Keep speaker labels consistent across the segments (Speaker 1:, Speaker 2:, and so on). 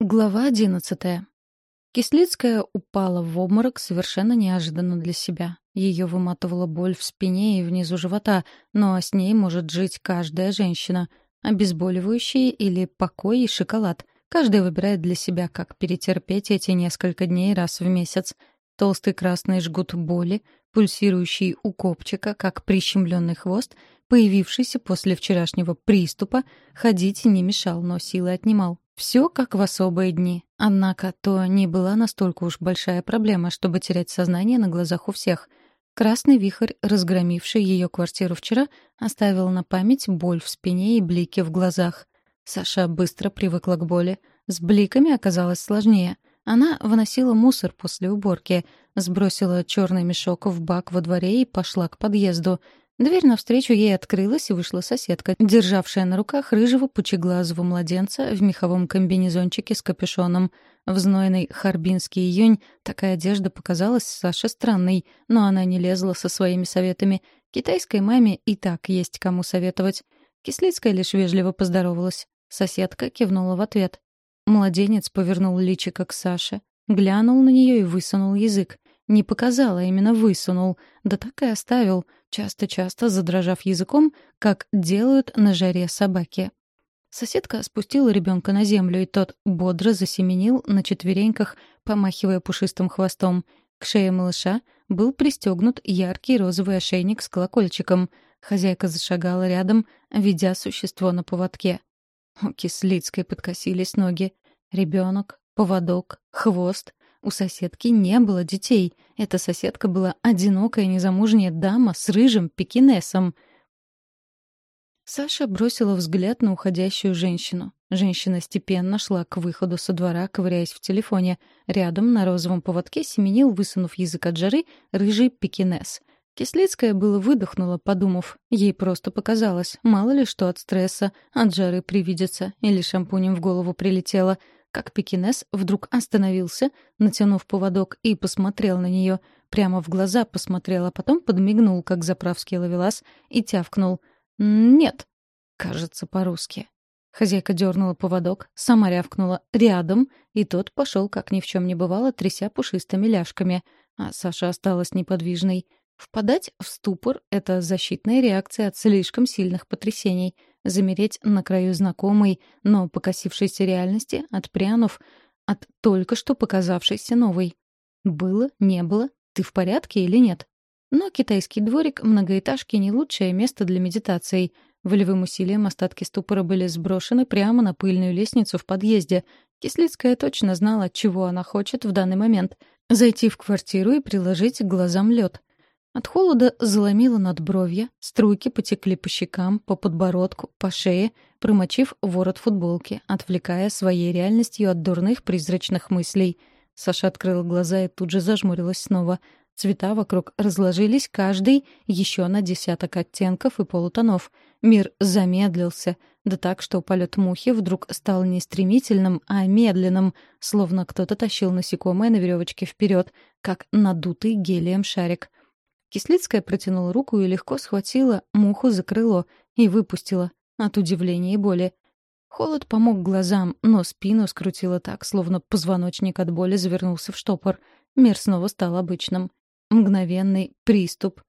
Speaker 1: Глава одиннадцатая. Кислицкая упала в обморок совершенно неожиданно для себя. Ее выматывала боль в спине и внизу живота, но с ней может жить каждая женщина. Обезболивающие или покой и шоколад. Каждая выбирает для себя, как перетерпеть эти несколько дней раз в месяц. Толстый красный жгут боли, пульсирующий у копчика, как прищемленный хвост, появившийся после вчерашнего приступа, ходить не мешал, но силы отнимал. Все как в особые дни. Однако то не была настолько уж большая проблема, чтобы терять сознание на глазах у всех. Красный вихрь, разгромивший ее квартиру вчера, оставил на память боль в спине и блики в глазах. Саша быстро привыкла к боли. С бликами оказалось сложнее. Она выносила мусор после уборки, сбросила черный мешок в бак во дворе и пошла к подъезду — Дверь навстречу ей открылась, и вышла соседка, державшая на руках рыжего пучеглазого младенца в меховом комбинезончике с капюшоном. В знойный харбинский июнь такая одежда показалась Саше странной, но она не лезла со своими советами. Китайской маме и так есть кому советовать. Кислицкая лишь вежливо поздоровалась. Соседка кивнула в ответ. Младенец повернул личико к Саше, глянул на нее и высунул язык. Не показал, а именно высунул. Да так и оставил, часто-часто задрожав языком, как делают на жаре собаки. Соседка спустила ребенка на землю, и тот бодро засеменил на четвереньках, помахивая пушистым хвостом. К шее малыша был пристегнут яркий розовый ошейник с колокольчиком. Хозяйка зашагала рядом, ведя существо на поводке. У Кислицкой подкосились ноги. Ребенок, поводок, хвост. У соседки не было детей. Эта соседка была одинокая незамужняя дама с рыжим пекинесом. Саша бросила взгляд на уходящую женщину. Женщина степенно шла к выходу со двора, ковыряясь в телефоне. Рядом на розовом поводке семенил, высунув язык от жары, рыжий пекинес. Кислицкая было выдохнула, подумав. Ей просто показалось, мало ли что от стресса, от жары привидится, или шампунем в голову прилетело — как пекинес вдруг остановился, натянув поводок, и посмотрел на нее. Прямо в глаза посмотрел, а потом подмигнул, как заправский ловелас, и тявкнул. «Нет». Кажется, по-русски. Хозяйка дернула поводок, сама рявкнула «рядом», и тот пошел, как ни в чем не бывало, тряся пушистыми ляжками. А Саша осталась неподвижной. Впадать в ступор — это защитная реакция от слишком сильных потрясений — замереть на краю знакомой, но покосившейся реальности, отпрянув от только что показавшейся новой. Было, не было, ты в порядке или нет? Но китайский дворик многоэтажки не лучшее место для медитации. Волевым усилием остатки ступора были сброшены прямо на пыльную лестницу в подъезде. Кислицкая точно знала, чего она хочет в данный момент. Зайти в квартиру и приложить к глазам лед. От холода заломило над бровья, струйки потекли по щекам, по подбородку, по шее, промочив ворот футболки, отвлекая своей реальностью от дурных призрачных мыслей. Саша открыла глаза и тут же зажмурилась снова. Цвета вокруг разложились каждый еще на десяток оттенков и полутонов. Мир замедлился, да так, что полет мухи вдруг стал не стремительным, а медленным, словно кто-то тащил насекомое на веревочке вперед, как надутый гелием шарик — Кислицкая протянула руку и легко схватила муху за крыло и выпустила от удивления и боли. Холод помог глазам, но спину скрутило так, словно позвоночник от боли завернулся в штопор. Мир снова стал обычным. Мгновенный приступ.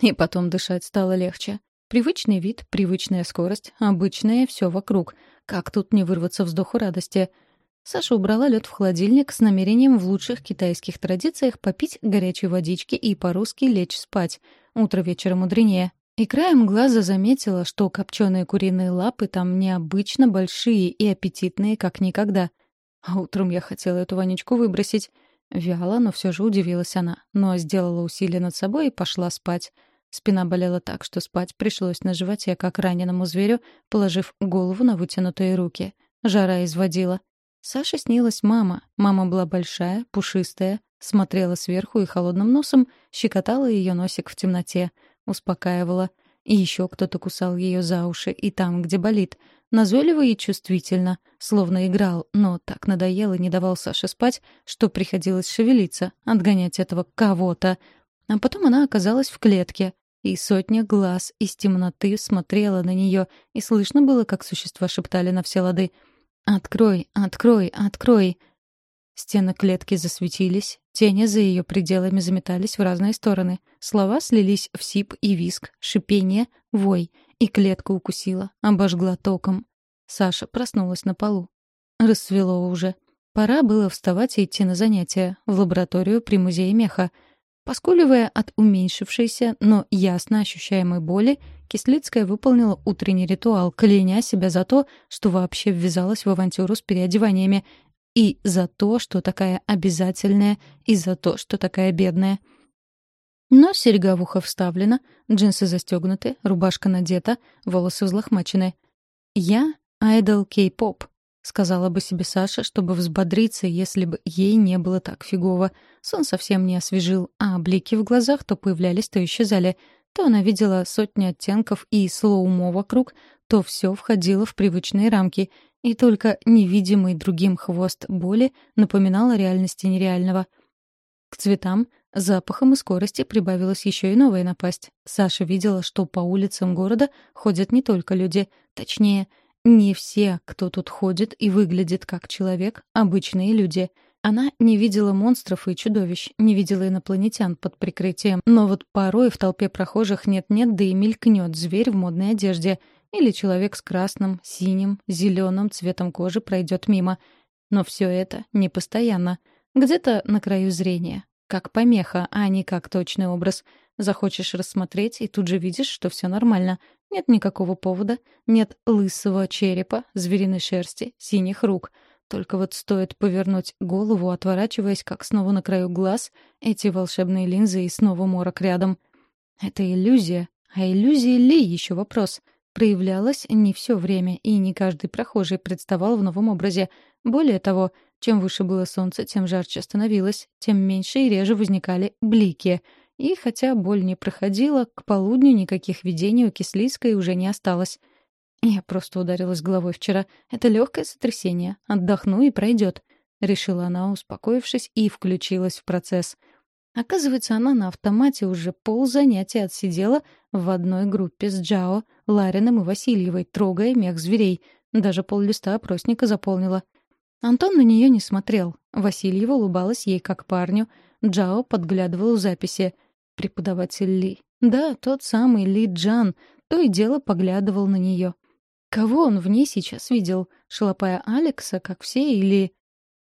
Speaker 1: И потом дышать стало легче. Привычный вид, привычная скорость, обычное все вокруг. Как тут не вырваться вздоху радости — Саша убрала лед в холодильник с намерением в лучших китайских традициях попить горячей водички и по-русски лечь спать. Утро вечера мудренее. И краем глаза заметила, что копченые куриные лапы там необычно большие и аппетитные, как никогда. А утром я хотела эту Ванечку выбросить. Вяло, но все же удивилась она, но сделала усилие над собой и пошла спать. Спина болела так, что спать пришлось на животе, как раненому зверю, положив голову на вытянутые руки. Жара изводила. Саше снилась мама. Мама была большая, пушистая, смотрела сверху и холодным носом щекотала ее носик в темноте, успокаивала. И еще кто-то кусал ее за уши и там, где болит. Назойливо и чувствительно, словно играл, но так надоело не давал Саше спать, что приходилось шевелиться, отгонять этого кого-то. А потом она оказалась в клетке, и сотня глаз из темноты смотрела на нее, и слышно было, как существа шептали на все лады — «Открой, открой, открой!» Стены клетки засветились, тени за ее пределами заметались в разные стороны. Слова слились в сип и виск, шипение, вой, и клетка укусила, обожгла током. Саша проснулась на полу. Рассвело уже. Пора было вставать и идти на занятия, в лабораторию при музее меха. Поскуливая от уменьшившейся, но ясно ощущаемой боли, Кислицкая выполнила утренний ритуал, кляня себя за то, что вообще ввязалась в авантюру с переодеваниями, и за то, что такая обязательная, и за то, что такая бедная. Но серьга в ухо вставлена, джинсы застегнуты, рубашка надета, волосы взлохмачены. Я — айдол кей-поп, — сказала бы себе Саша, чтобы взбодриться, если бы ей не было так фигово. Сон совсем не освежил, а блики в глазах то появлялись, то исчезали. То она видела сотни оттенков и slow-mo вокруг, то все входило в привычные рамки, и только невидимый другим хвост боли напоминал о реальности нереального. К цветам, запахам и скорости прибавилась еще и новая напасть. Саша видела, что по улицам города ходят не только люди, точнее — не все, кто тут ходит и выглядит как человек, обычные люди. Она не видела монстров и чудовищ, не видела инопланетян под прикрытием. Но вот порой в толпе прохожих нет-нет, да и мелькнет зверь в модной одежде. Или человек с красным, синим, зеленым цветом кожи пройдет мимо. Но все это не постоянно. Где-то на краю зрения. Как помеха, а не как точный образ. Захочешь рассмотреть, и тут же видишь, что все нормально. Нет никакого повода, нет лысого черепа, звериной шерсти, синих рук. Только вот стоит повернуть голову, отворачиваясь, как снова на краю глаз, эти волшебные линзы и снова морок рядом. Это иллюзия. А иллюзия ли еще вопрос? Проявлялась не все время, и не каждый прохожий представал в новом образе. Более того, чем выше было солнце, тем жарче становилось, тем меньше и реже возникали блики — и хотя боль не проходила, к полудню никаких видений у Кислицкой уже не осталось. Я просто ударилась головой вчера. Это легкое сотрясение. Отдохну и пройдет. Решила она, успокоившись, и включилась в процесс. Оказывается, она на автомате уже ползанятия отсидела в одной группе с Джао, Ларином и Васильевой, трогая мех зверей. Даже поллиста опросника заполнила. Антон на нее не смотрел. Васильева улыбалась ей как парню. Джао подглядывал в записи — преподаватель Ли. Да, тот самый Ли Джан, то и дело поглядывал на нее. Кого он в ней сейчас видел? Шалопая Алекса, как все, или...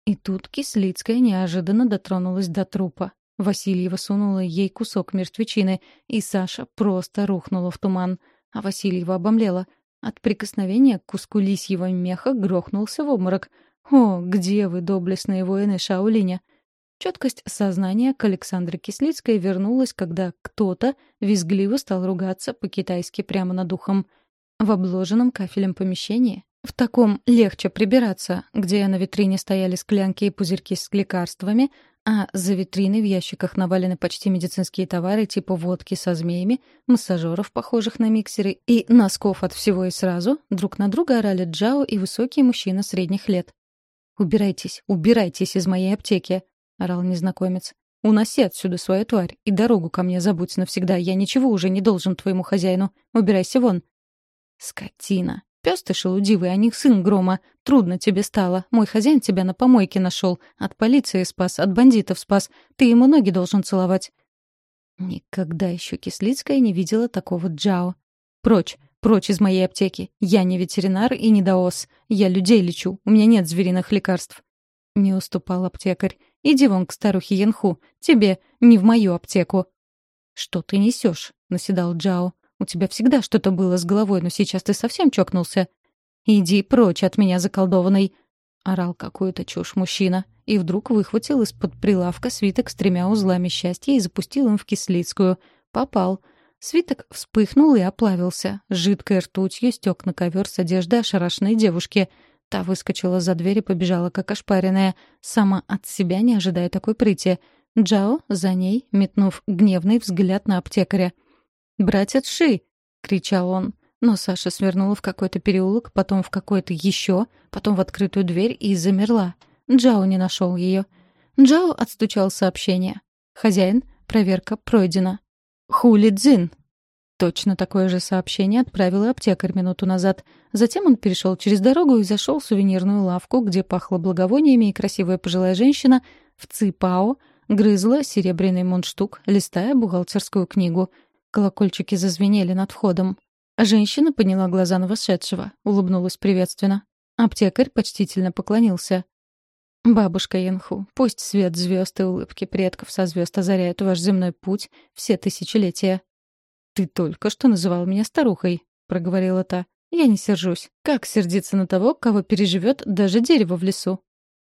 Speaker 1: И тут Кислицкая неожиданно дотронулась до трупа. Васильева сунула ей кусок мертвечины, и Саша просто рухнула в туман. А Васильева обомлела. От прикосновения к куску лисьего меха грохнулся в обморок. «О, где вы, доблестные воины Шаолиня?» Четкость сознания к Александре Кислицкой вернулась, когда кто-то визгливо стал ругаться по-китайски прямо над ухом. В обложенном кафелем помещении, в таком легче прибираться, где на витрине стояли склянки и пузырьки с лекарствами, а за витриной в ящиках навалены почти медицинские товары типа водки со змеями, массажеров, похожих на миксеры, и носков от всего и сразу, друг на друга орали Джао и высокий мужчина средних лет. «Убирайтесь, убирайтесь из моей аптеки!» — орал незнакомец. «Уноси отсюда свою тварь и дорогу ко мне забудь навсегда. Я ничего уже не должен твоему хозяину. Убирайся вон». «Скотина! Пес ты шелудивый, а не сын грома. Трудно тебе стало. Мой хозяин тебя на помойке нашел. От полиции спас, от бандитов спас. Ты ему ноги должен целовать». Никогда еще Кислицкая не видела такого Джао. «Прочь! Прочь из моей аптеки! Я не ветеринар и не даос. Я людей лечу. У меня нет звериных лекарств». Не уступал аптекарь. Иди вон к старухе Янху. Тебе, не в мою аптеку». «Что ты несешь?» — наседал Джао. «У тебя всегда что-то было с головой, но сейчас ты совсем чокнулся». «Иди прочь от меня, заколдованный!» — орал какую-то чушь мужчина. И вдруг выхватил из-под прилавка свиток с тремя узлами счастья и запустил им в кислицкую. Попал. Свиток вспыхнул и оплавился. Жидкой ртутью стек на ковер с одежды ошарашенной девушки — Та выскочила за дверь и побежала, как ошпаренная, сама от себя не ожидая такой прыти. Джао за ней, метнув гневный взгляд на аптекаря. «Братец Ши!» — кричал он. Но Саша свернула в какой-то переулок, потом в какой-то еще, потом в открытую дверь и замерла. Джао не нашел ее. Джао отстучал сообщение. «Хозяин, проверка пройдена». «Хули Дзин!» Точно такое же сообщение отправила аптекарь минуту назад. Затем он перешел через дорогу и зашел в сувенирную лавку, где пахло благовониями, и красивая пожилая женщина в ЦИПАО грызла серебряный мундштук, листая бухгалтерскую книгу. Колокольчики зазвенели над входом. Женщина подняла глаза на вошедшего, улыбнулась приветственно. Аптекарь почтительно поклонился. «Бабушка Янху, пусть свет звезд и улыбки предков со звезд озаряют ваш земной путь все тысячелетия». «Ты только что называл меня старухой», — проговорила та. «Я не сержусь. Как сердиться на того, кого переживет даже дерево в лесу?»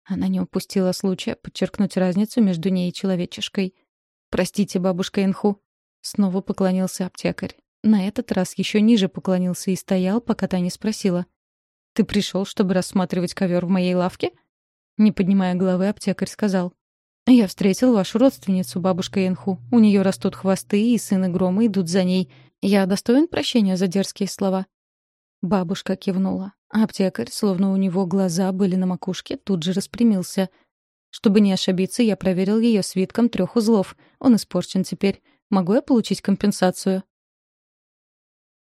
Speaker 1: Она не упустила случая подчеркнуть разницу между ней и человечешкой. «Простите, бабушка Инху». Снова поклонился аптекарь. На этот раз еще ниже поклонился и стоял, пока та не спросила. «Ты пришел, чтобы рассматривать ковер в моей лавке?» Не поднимая головы, аптекарь сказал. «Я встретил вашу родственницу, бабушка Янху. У нее растут хвосты, и сыны грома идут за ней. Я достоин прощения за дерзкие слова?» Бабушка кивнула. Аптекарь, словно у него глаза были на макушке, тут же распрямился. Чтобы не ошибиться, я проверил ее свитком трех узлов. Он испорчен теперь. Могу я получить компенсацию?